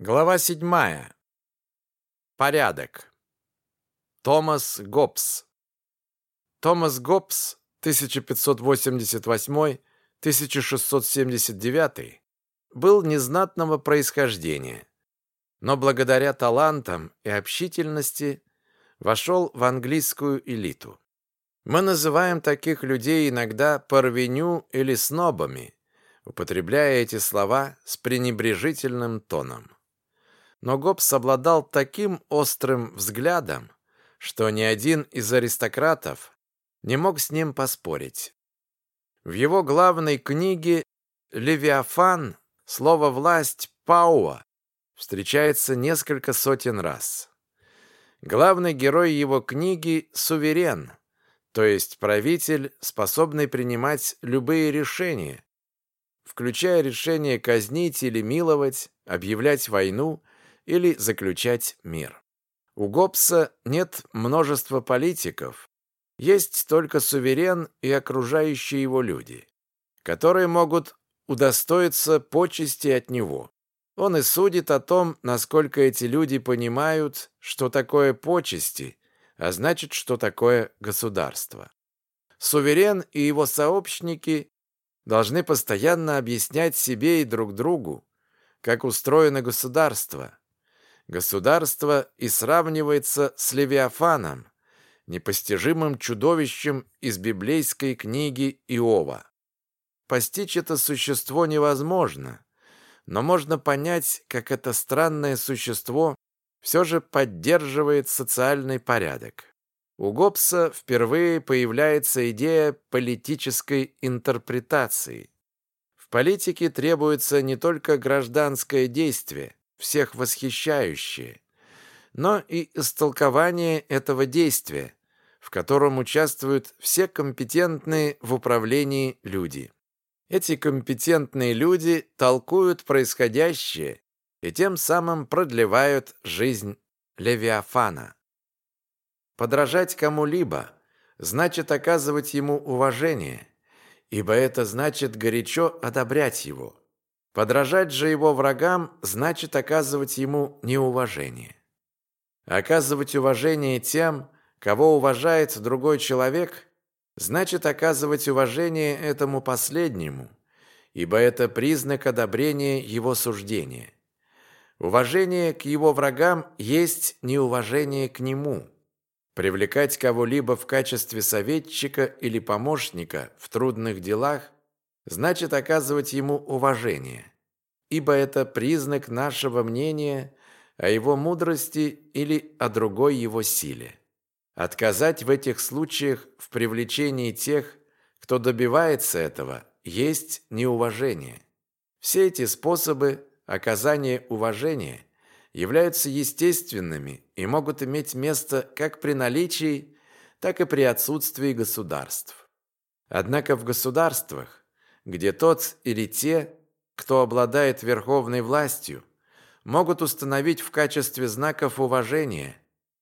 Глава седьмая. Порядок. Томас Гоббс. Томас Гоббс 1588-1679 был незнатного происхождения, но благодаря талантам и общительности вошел в английскую элиту. Мы называем таких людей иногда парвеню или снобами, употребляя эти слова с пренебрежительным тоном но Гоббс обладал таким острым взглядом, что ни один из аристократов не мог с ним поспорить. В его главной книге «Левиафан» слово «власть» «пауа» встречается несколько сотен раз. Главный герой его книги – суверен, то есть правитель, способный принимать любые решения, включая решение казнить или миловать, объявлять войну или заключать мир. У Гоббса нет множества политиков, есть только суверен и окружающие его люди, которые могут удостоиться почести от него. Он и судит о том, насколько эти люди понимают, что такое почести, а значит, что такое государство. Суверен и его сообщники должны постоянно объяснять себе и друг другу, как устроено государство, государство и сравнивается с Левиафаном, непостижимым чудовищем из библейской книги Иова. Постичь это существо невозможно, но можно понять, как это странное существо все же поддерживает социальный порядок. У Гоббса впервые появляется идея политической интерпретации. В политике требуется не только гражданское действие, всех восхищающее, но и истолкование этого действия, в котором участвуют все компетентные в управлении люди. Эти компетентные люди толкуют происходящее и тем самым продлевают жизнь Левиафана. Подражать кому-либо значит оказывать ему уважение, ибо это значит горячо одобрять его. Подражать же его врагам значит оказывать ему неуважение. Оказывать уважение тем, кого уважает другой человек, значит оказывать уважение этому последнему, ибо это признак одобрения его суждения. Уважение к его врагам есть неуважение к нему. Привлекать кого-либо в качестве советчика или помощника в трудных делах значит оказывать ему уважение, ибо это признак нашего мнения о его мудрости или о другой его силе. Отказать в этих случаях в привлечении тех, кто добивается этого, есть неуважение. Все эти способы оказания уважения являются естественными и могут иметь место как при наличии, так и при отсутствии государств. Однако в государствах где тот или те, кто обладает верховной властью, могут установить в качестве знаков уважения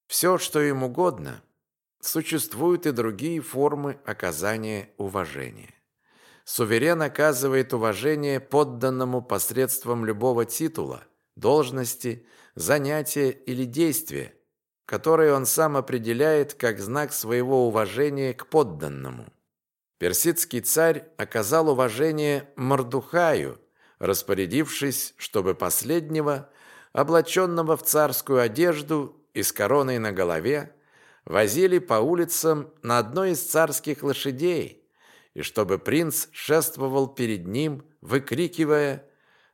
все, что им угодно, существуют и другие формы оказания уважения. Суверен оказывает уважение подданному посредством любого титула, должности, занятия или действия, которые он сам определяет как знак своего уважения к подданному. Персидский царь оказал уважение Мордухаю, распорядившись, чтобы последнего, облаченного в царскую одежду и с короной на голове, возили по улицам на одной из царских лошадей, и чтобы принц шествовал перед ним, выкрикивая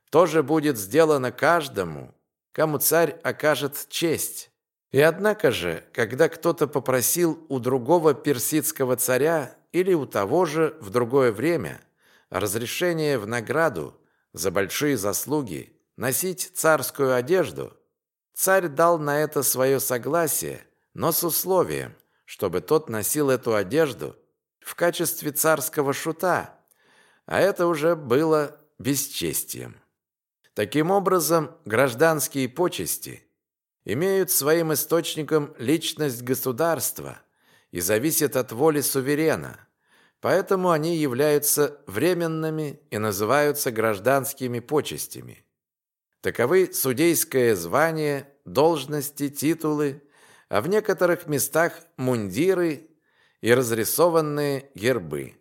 «То будет сделано каждому, кому царь окажет честь». И однако же, когда кто-то попросил у другого персидского царя или у того же в другое время разрешение в награду за большие заслуги носить царскую одежду, царь дал на это свое согласие, но с условием, чтобы тот носил эту одежду в качестве царского шута, а это уже было бесчестием. Таким образом, гражданские почести имеют своим источником личность государства – и зависят от воли суверена, поэтому они являются временными и называются гражданскими почестями. Таковы судейское звание, должности, титулы, а в некоторых местах мундиры и разрисованные гербы.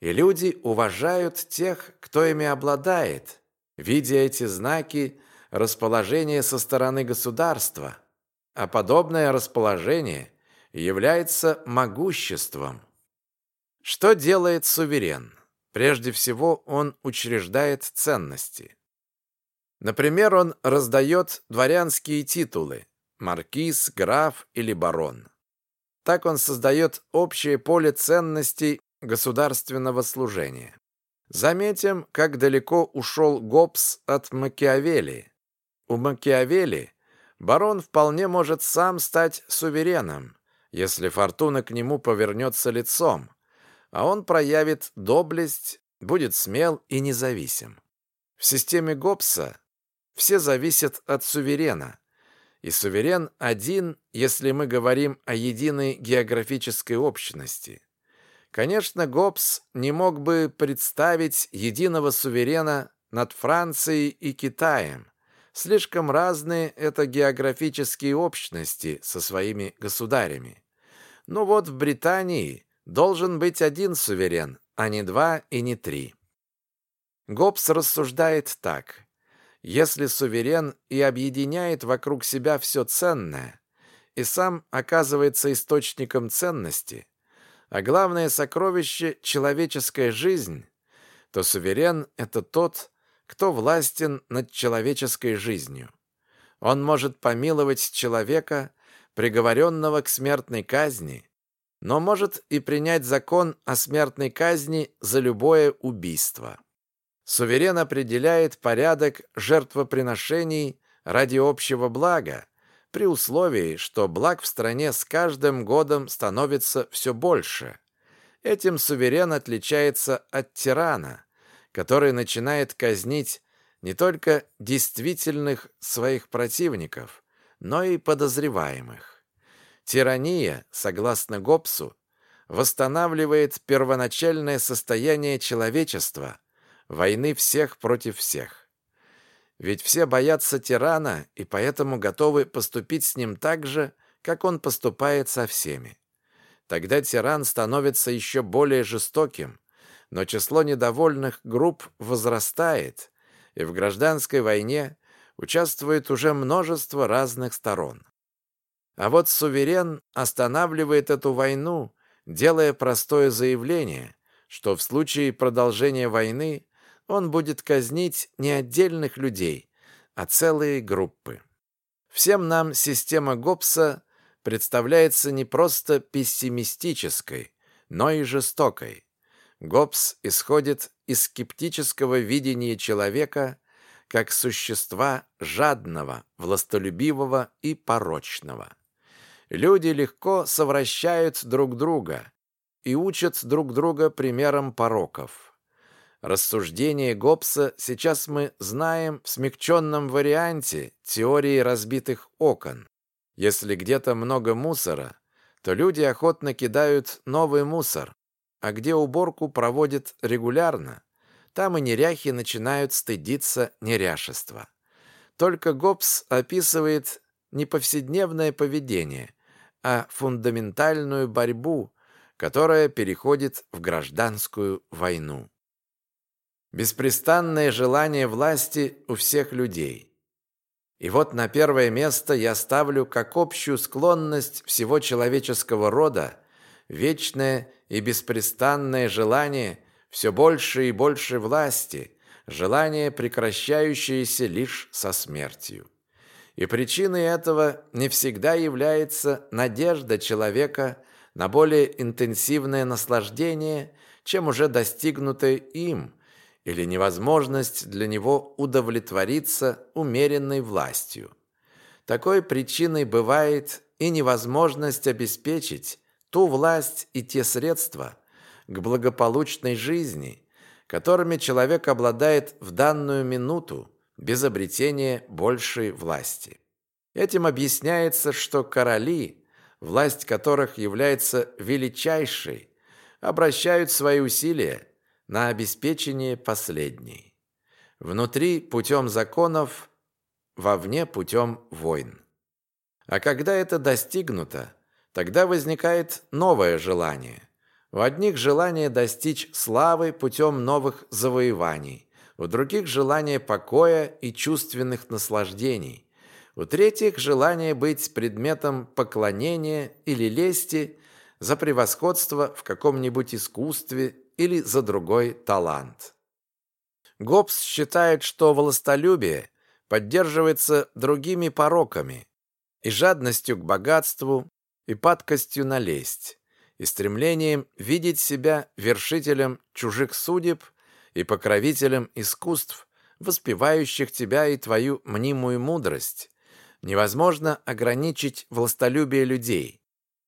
И люди уважают тех, кто ими обладает, видя эти знаки расположения со стороны государства, а подобное расположение является могуществом. Что делает суверен? Прежде всего, он учреждает ценности. Например, он раздает дворянские титулы – маркиз, граф или барон. Так он создает общее поле ценностей государственного служения. Заметим, как далеко ушел Гоббс от Макиавелли. У Макиавелли барон вполне может сам стать сувереном, если фортуна к нему повернется лицом, а он проявит доблесть, будет смел и независим. В системе Гоббса все зависят от суверена, и суверен один, если мы говорим о единой географической общности. Конечно, Гоббс не мог бы представить единого суверена над Францией и Китаем. Слишком разные это географические общности со своими государями. Но вот в Британии должен быть один суверен, а не два и не три. Гоббс рассуждает так. Если суверен и объединяет вокруг себя все ценное, и сам оказывается источником ценности, а главное сокровище – человеческая жизнь, то суверен – это тот, кто властен над человеческой жизнью. Он может помиловать человека, приговоренного к смертной казни, но может и принять закон о смертной казни за любое убийство. Суверен определяет порядок жертвоприношений ради общего блага, при условии, что благ в стране с каждым годом становится все больше. Этим суверен отличается от тирана, который начинает казнить не только действительных своих противников, но и подозреваемых. Тирания, согласно Гоббсу, восстанавливает первоначальное состояние человечества, войны всех против всех. Ведь все боятся тирана и поэтому готовы поступить с ним так же, как он поступает со всеми. Тогда тиран становится еще более жестоким, но число недовольных групп возрастает, и в гражданской войне участвует уже множество разных сторон. А вот суверен останавливает эту войну, делая простое заявление, что в случае продолжения войны он будет казнить не отдельных людей, а целые группы. Всем нам система Гоббса представляется не просто пессимистической, но и жестокой. Гоббс исходит из скептического видения человека как существа жадного, властолюбивого и порочного. Люди легко совращают друг друга и учат друг друга примерам пороков. Рассуждение Гоббса сейчас мы знаем в смягченном варианте теории разбитых окон. Если где-то много мусора, то люди охотно кидают новый мусор, а где уборку проводят регулярно, там и неряхи начинают стыдиться неряшества. Только Гоббс описывает не повседневное поведение, а фундаментальную борьбу, которая переходит в гражданскую войну. Беспрестанное желание власти у всех людей. И вот на первое место я ставлю как общую склонность всего человеческого рода вечное и беспрестанное желание все больше и больше власти, желание, прекращающееся лишь со смертью. И причиной этого не всегда является надежда человека на более интенсивное наслаждение, чем уже достигнутое им – или невозможность для него удовлетвориться умеренной властью. Такой причиной бывает и невозможность обеспечить ту власть и те средства к благополучной жизни, которыми человек обладает в данную минуту без обретения большей власти. Этим объясняется, что короли, власть которых является величайшей, обращают свои усилия на обеспечение последней. Внутри путем законов вовне путем войн. А когда это достигнуто, тогда возникает новое желание. У одних желание достичь славы путем новых завоеваний, у других желание покоя и чувственных наслаждений, у третьих желание быть предметом поклонения или лести за превосходство в каком-нибудь искусстве или за другой талант. Гоббс считает, что властолюбие поддерживается другими пороками и жадностью к богатству, и падкостью на лесть, и стремлением видеть себя вершителем чужих судеб и покровителем искусств, воспевающих тебя и твою мнимую мудрость. Невозможно ограничить властолюбие людей.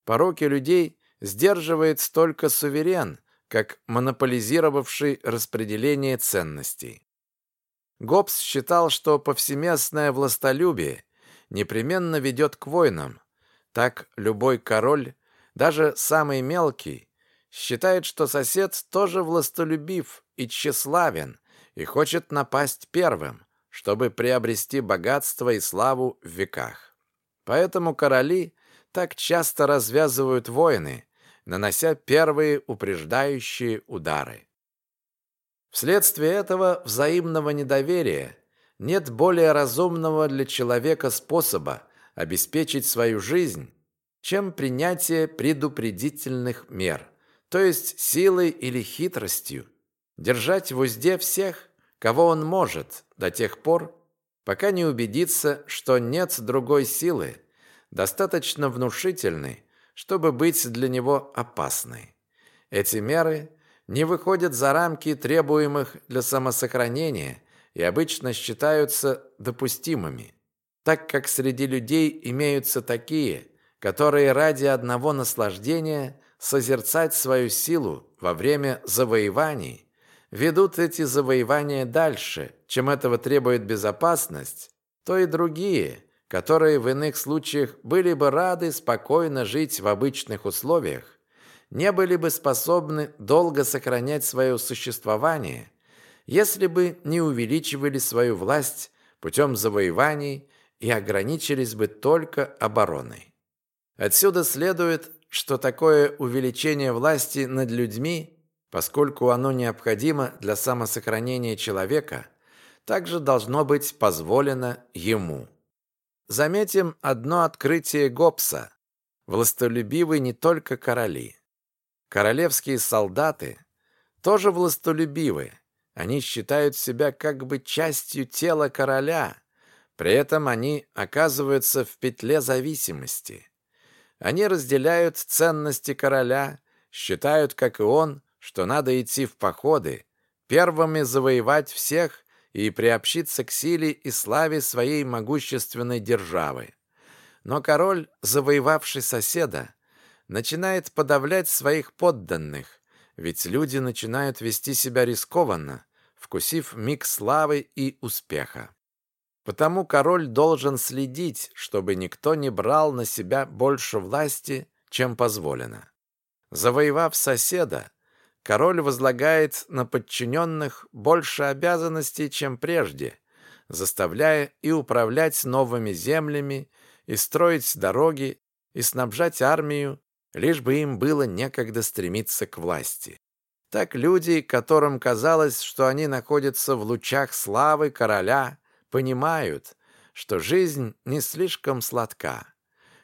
Пороки людей сдерживает столько суверен, как монополизировавший распределение ценностей. Гоббс считал, что повсеместное властолюбие непременно ведет к войнам. Так любой король, даже самый мелкий, считает, что сосед тоже властолюбив и тщеславен и хочет напасть первым, чтобы приобрести богатство и славу в веках. Поэтому короли так часто развязывают войны, нанося первые упреждающие удары. Вследствие этого взаимного недоверия нет более разумного для человека способа обеспечить свою жизнь, чем принятие предупредительных мер, то есть силой или хитростью, держать в узде всех, кого он может, до тех пор, пока не убедится, что нет другой силы, достаточно внушительной, чтобы быть для него опасной. Эти меры не выходят за рамки требуемых для самосохранения и обычно считаются допустимыми, так как среди людей имеются такие, которые ради одного наслаждения созерцать свою силу во время завоеваний ведут эти завоевания дальше, чем этого требует безопасность, то и другие – которые в иных случаях были бы рады спокойно жить в обычных условиях, не были бы способны долго сохранять свое существование, если бы не увеличивали свою власть путем завоеваний и ограничились бы только обороной. Отсюда следует, что такое увеличение власти над людьми, поскольку оно необходимо для самосохранения человека, также должно быть позволено ему. Заметим одно открытие Гоббса. Властолюбивы не только короли. Королевские солдаты тоже властолюбивы. Они считают себя как бы частью тела короля. При этом они оказываются в петле зависимости. Они разделяют ценности короля, считают, как и он, что надо идти в походы, первыми завоевать всех и приобщиться к силе и славе своей могущественной державы. Но король, завоевавший соседа, начинает подавлять своих подданных, ведь люди начинают вести себя рискованно, вкусив миг славы и успеха. Потому король должен следить, чтобы никто не брал на себя больше власти, чем позволено. Завоевав соседа, король возлагает на подчиненных больше обязанностей, чем прежде, заставляя и управлять новыми землями, и строить дороги, и снабжать армию, лишь бы им было некогда стремиться к власти. Так люди, которым казалось, что они находятся в лучах славы короля, понимают, что жизнь не слишком сладка.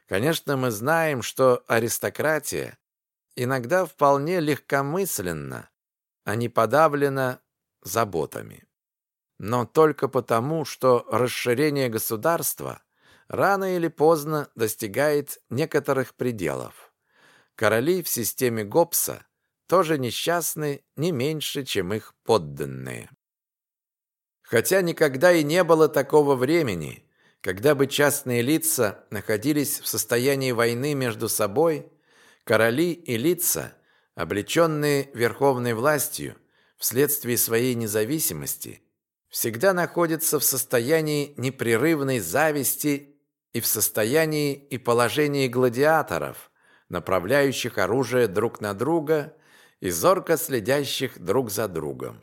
Конечно, мы знаем, что аристократия иногда вполне легкомысленно, а не подавлена заботами. Но только потому, что расширение государства рано или поздно достигает некоторых пределов. Короли в системе Гоббса тоже несчастны не меньше, чем их подданные. Хотя никогда и не было такого времени, когда бы частные лица находились в состоянии войны между собой Короли и лица, облеченные верховной властью вследствие своей независимости, всегда находятся в состоянии непрерывной зависти и в состоянии и положении гладиаторов, направляющих оружие друг на друга и зорко следящих друг за другом.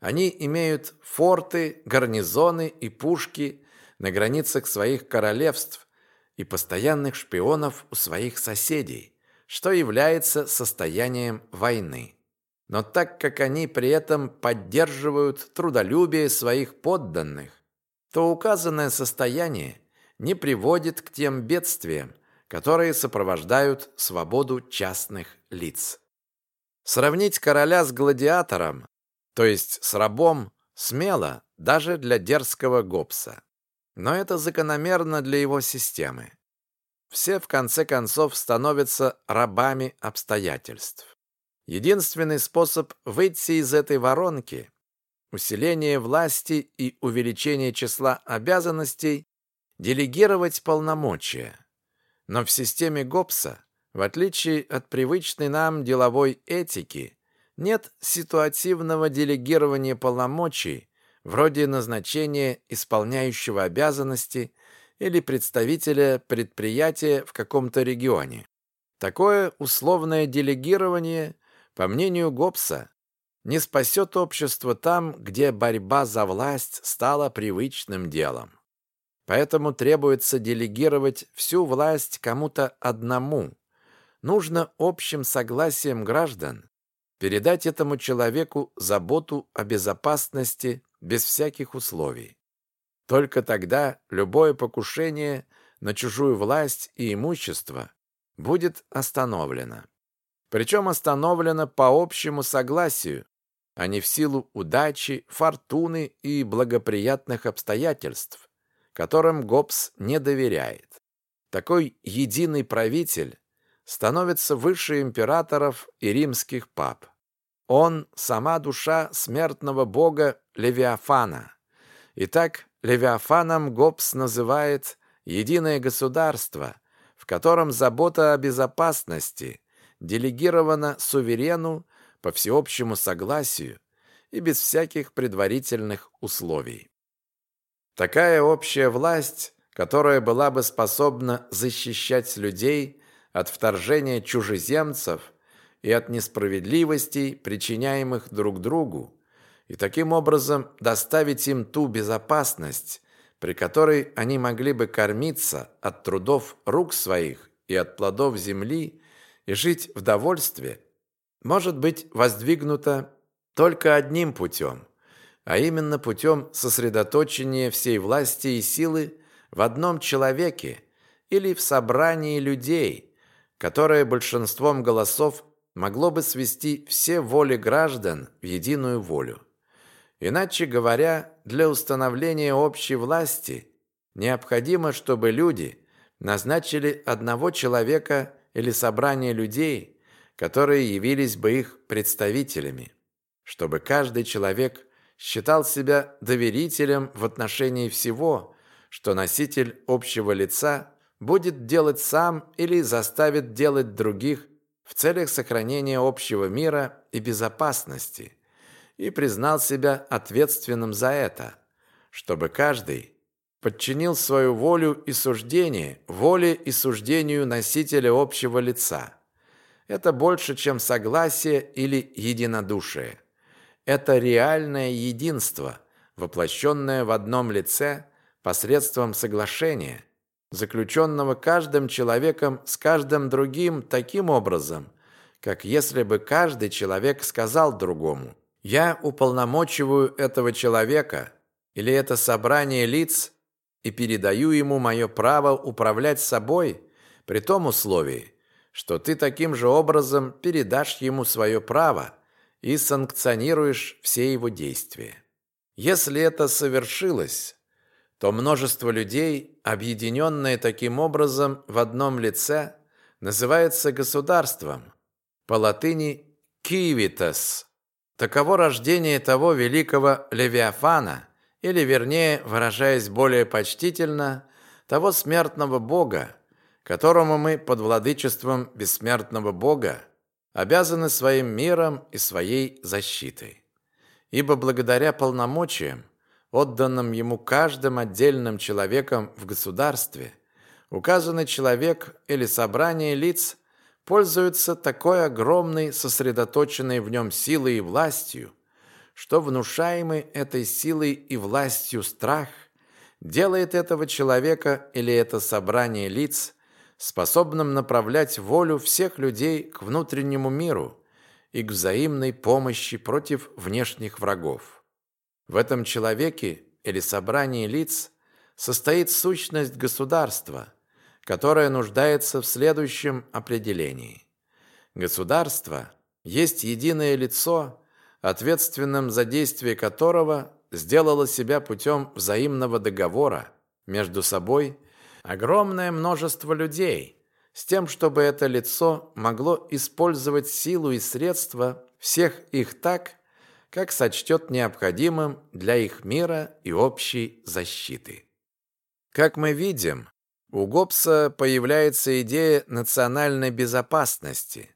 Они имеют форты, гарнизоны и пушки на границах своих королевств и постоянных шпионов у своих соседей, что является состоянием войны. Но так как они при этом поддерживают трудолюбие своих подданных, то указанное состояние не приводит к тем бедствиям, которые сопровождают свободу частных лиц. Сравнить короля с гладиатором, то есть с рабом, смело даже для дерзкого Гоббса. Но это закономерно для его системы. Все в конце концов становятся рабами обстоятельств. Единственный способ выйти из этой воронки – усиление власти и увеличение числа обязанностей – делегировать полномочия. Но в системе Гоббса, в отличие от привычной нам деловой этики, нет ситуативного делегирования полномочий, вроде назначения исполняющего обязанности или представителя предприятия в каком-то регионе. Такое условное делегирование, по мнению Гоббса, не спасет общество там, где борьба за власть стала привычным делом. Поэтому требуется делегировать всю власть кому-то одному. Нужно общим согласием граждан передать этому человеку заботу о безопасности без всяких условий. Только тогда любое покушение на чужую власть и имущество будет остановлено. Причем остановлено по общему согласию, а не в силу удачи, фортуны и благоприятных обстоятельств, которым Гоббс не доверяет. Такой единый правитель становится выше императоров и римских пап. Он – сама душа смертного бога Левиафана. Итак, Левиафаном Гоббс называет единое государство, в котором забота о безопасности делегирована суверену по всеобщему согласию и без всяких предварительных условий. Такая общая власть, которая была бы способна защищать людей от вторжения чужеземцев и от несправедливостей, причиняемых друг другу, и таким образом доставить им ту безопасность, при которой они могли бы кормиться от трудов рук своих и от плодов земли и жить в довольстве, может быть воздвигнута только одним путем, а именно путем сосредоточения всей власти и силы в одном человеке или в собрании людей, которое большинством голосов могло бы свести все воли граждан в единую волю. Иначе говоря, для установления общей власти необходимо, чтобы люди назначили одного человека или собрание людей, которые явились бы их представителями, чтобы каждый человек считал себя доверителем в отношении всего, что носитель общего лица будет делать сам или заставит делать других в целях сохранения общего мира и безопасности и признал себя ответственным за это, чтобы каждый подчинил свою волю и суждение воле и суждению носителя общего лица. Это больше, чем согласие или единодушие. Это реальное единство, воплощенное в одном лице посредством соглашения – заключенного каждым человеком с каждым другим таким образом, как если бы каждый человек сказал другому «Я уполномочиваю этого человека» или «это собрание лиц» и передаю ему мое право управлять собой при том условии, что ты таким же образом передашь ему свое право и санкционируешь все его действия. Если это совершилось, то множество людей, объединенное таким образом в одном лице, называется государством. По латыни «кивитас». Таково рождение того великого Левиафана, или, вернее, выражаясь более почтительно, того смертного бога, которому мы под владычеством бессмертного бога обязаны своим миром и своей защитой. Ибо благодаря полномочиям, отданном ему каждым отдельным человеком в государстве, указанный человек или собрание лиц пользуются такой огромной сосредоточенной в нем силой и властью, что внушаемый этой силой и властью страх делает этого человека или это собрание лиц способным направлять волю всех людей к внутреннему миру и к взаимной помощи против внешних врагов. В этом человеке или собрании лиц состоит сущность государства, которое нуждается в следующем определении. Государство есть единое лицо, ответственным за действие которого сделало себя путем взаимного договора между собой огромное множество людей, с тем, чтобы это лицо могло использовать силу и средства всех их так, как сочтет необходимым для их мира и общей защиты. Как мы видим, у Гоббса появляется идея национальной безопасности,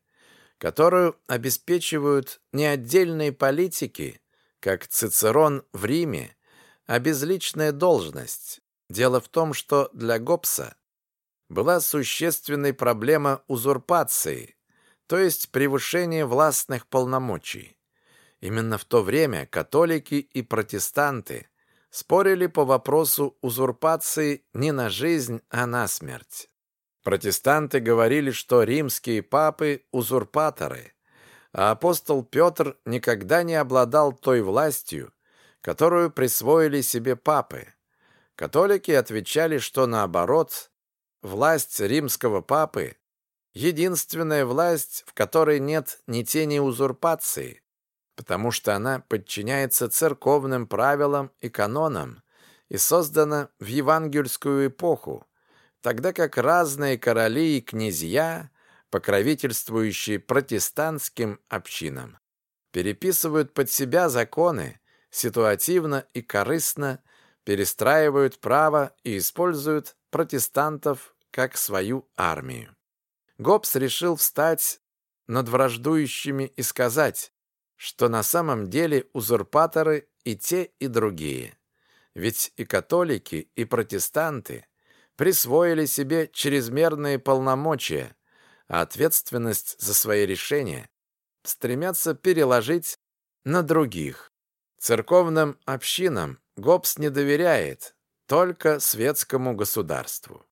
которую обеспечивают не отдельные политики, как Цицерон в Риме, а безличная должность. Дело в том, что для Гоббса была существенной проблема узурпации, то есть превышения властных полномочий. Именно в то время католики и протестанты спорили по вопросу узурпации не на жизнь, а на смерть. Протестанты говорили, что римские папы – узурпаторы, а апостол Петр никогда не обладал той властью, которую присвоили себе папы. Католики отвечали, что наоборот, власть римского папы – единственная власть, в которой нет ни тени узурпации, потому что она подчиняется церковным правилам и канонам и создана в евангельскую эпоху, тогда как разные короли и князья, покровительствующие протестантским общинам, переписывают под себя законы, ситуативно и корыстно перестраивают право и используют протестантов как свою армию. Гоббс решил встать над враждующими и сказать, что на самом деле узурпаторы и те, и другие. Ведь и католики, и протестанты присвоили себе чрезмерные полномочия, а ответственность за свои решения стремятся переложить на других. Церковным общинам Гоббс не доверяет, только светскому государству.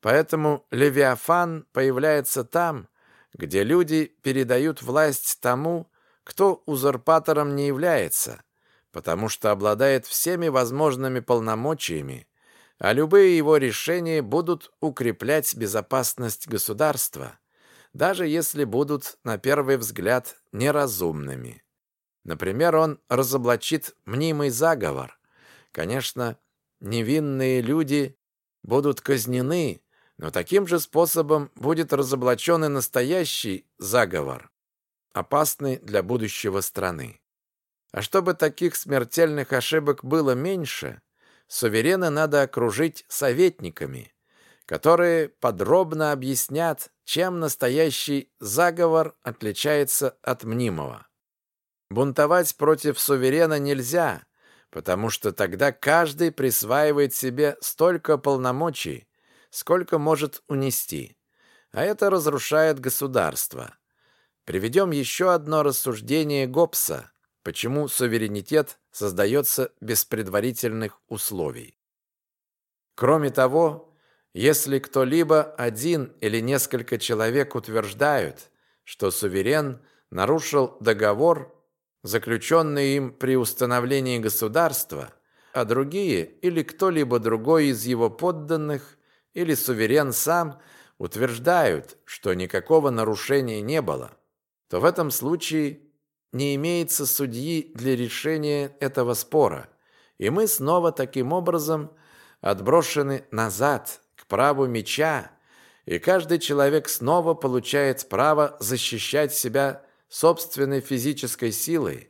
Поэтому Левиафан появляется там, где люди передают власть тому, кто узурпатором не является, потому что обладает всеми возможными полномочиями, а любые его решения будут укреплять безопасность государства, даже если будут на первый взгляд неразумными. Например, он разоблачит мнимый заговор. Конечно, невинные люди будут казнены, но таким же способом будет разоблачен и настоящий заговор опасны для будущего страны. А чтобы таких смертельных ошибок было меньше, суверена надо окружить советниками, которые подробно объяснят, чем настоящий заговор отличается от мнимого. Бунтовать против суверена нельзя, потому что тогда каждый присваивает себе столько полномочий, сколько может унести, а это разрушает государство. Приведем еще одно рассуждение Гоббса, почему суверенитет создается без предварительных условий. Кроме того, если кто-либо один или несколько человек утверждают, что суверен нарушил договор, заключенный им при установлении государства, а другие или кто-либо другой из его подданных или суверен сам утверждают, что никакого нарушения не было – то в этом случае не имеется судьи для решения этого спора, и мы снова таким образом отброшены назад к праву меча, и каждый человек снова получает право защищать себя собственной физической силой,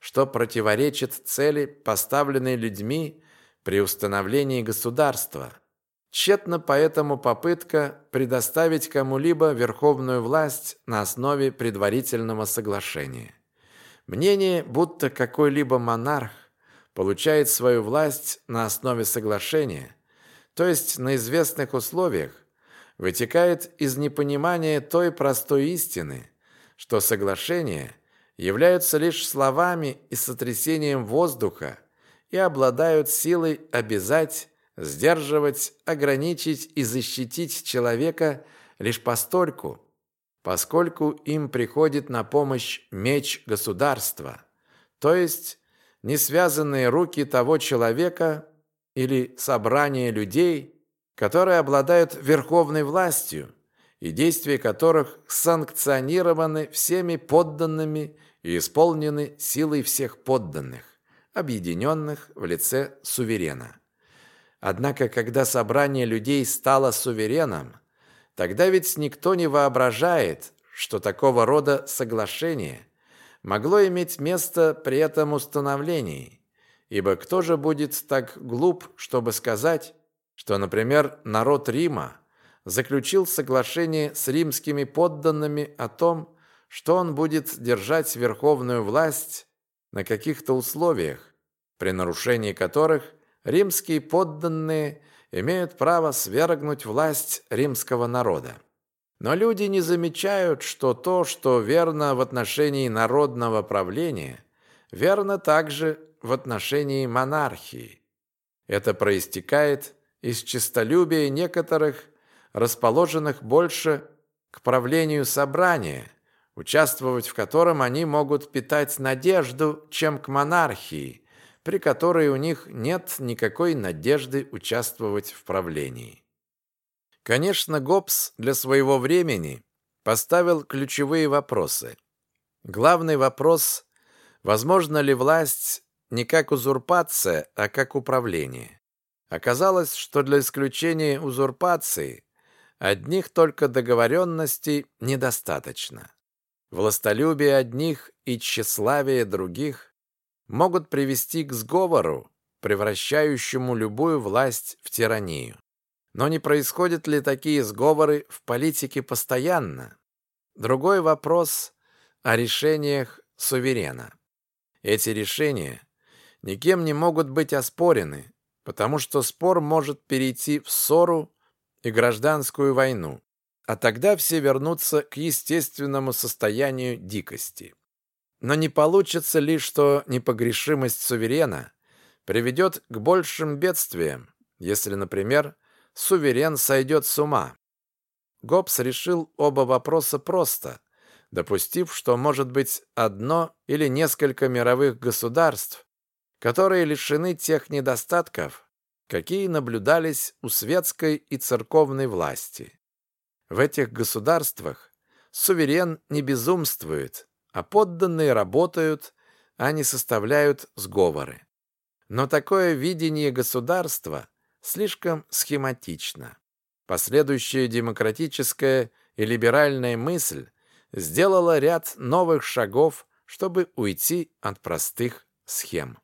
что противоречит цели, поставленной людьми при установлении государства. Тщетна поэтому попытка предоставить кому-либо верховную власть на основе предварительного соглашения. Мнение, будто какой-либо монарх получает свою власть на основе соглашения, то есть на известных условиях, вытекает из непонимания той простой истины, что соглашения являются лишь словами и сотрясением воздуха и обладают силой обязать сдерживать, ограничить и защитить человека лишь постольку, поскольку им приходит на помощь меч государства, то есть несвязанные руки того человека или собрание людей, которые обладают верховной властью и действия которых санкционированы всеми подданными и исполнены силой всех подданных, объединенных в лице суверена. Однако, когда собрание людей стало сувереном, тогда ведь никто не воображает, что такого рода соглашение могло иметь место при этом установлении, ибо кто же будет так глуп, чтобы сказать, что, например, народ Рима заключил соглашение с римскими подданными о том, что он будет держать верховную власть на каких-то условиях, при нарушении которых римские подданные имеют право свергнуть власть римского народа. Но люди не замечают, что то, что верно в отношении народного правления, верно также в отношении монархии. Это проистекает из честолюбия некоторых, расположенных больше к правлению собрания – участвовать в котором они могут питать надежду, чем к монархии, при которой у них нет никакой надежды участвовать в правлении. Конечно, Гоббс для своего времени поставил ключевые вопросы. Главный вопрос – возможно ли власть не как узурпация, а как управление? Оказалось, что для исключения узурпации одних только договоренностей недостаточно. Властолюбие одних и тщеславие других могут привести к сговору, превращающему любую власть в тиранию. Но не происходят ли такие сговоры в политике постоянно? Другой вопрос о решениях суверена. Эти решения никем не могут быть оспорены, потому что спор может перейти в ссору и гражданскую войну а тогда все вернутся к естественному состоянию дикости. Но не получится ли, что непогрешимость суверена приведет к большим бедствиям, если, например, суверен сойдет с ума? Гоббс решил оба вопроса просто, допустив, что может быть одно или несколько мировых государств, которые лишены тех недостатков, какие наблюдались у светской и церковной власти. В этих государствах суверен не безумствует, а подданные работают, а не составляют сговоры. Но такое видение государства слишком схематично. Последующая демократическая и либеральная мысль сделала ряд новых шагов, чтобы уйти от простых схем.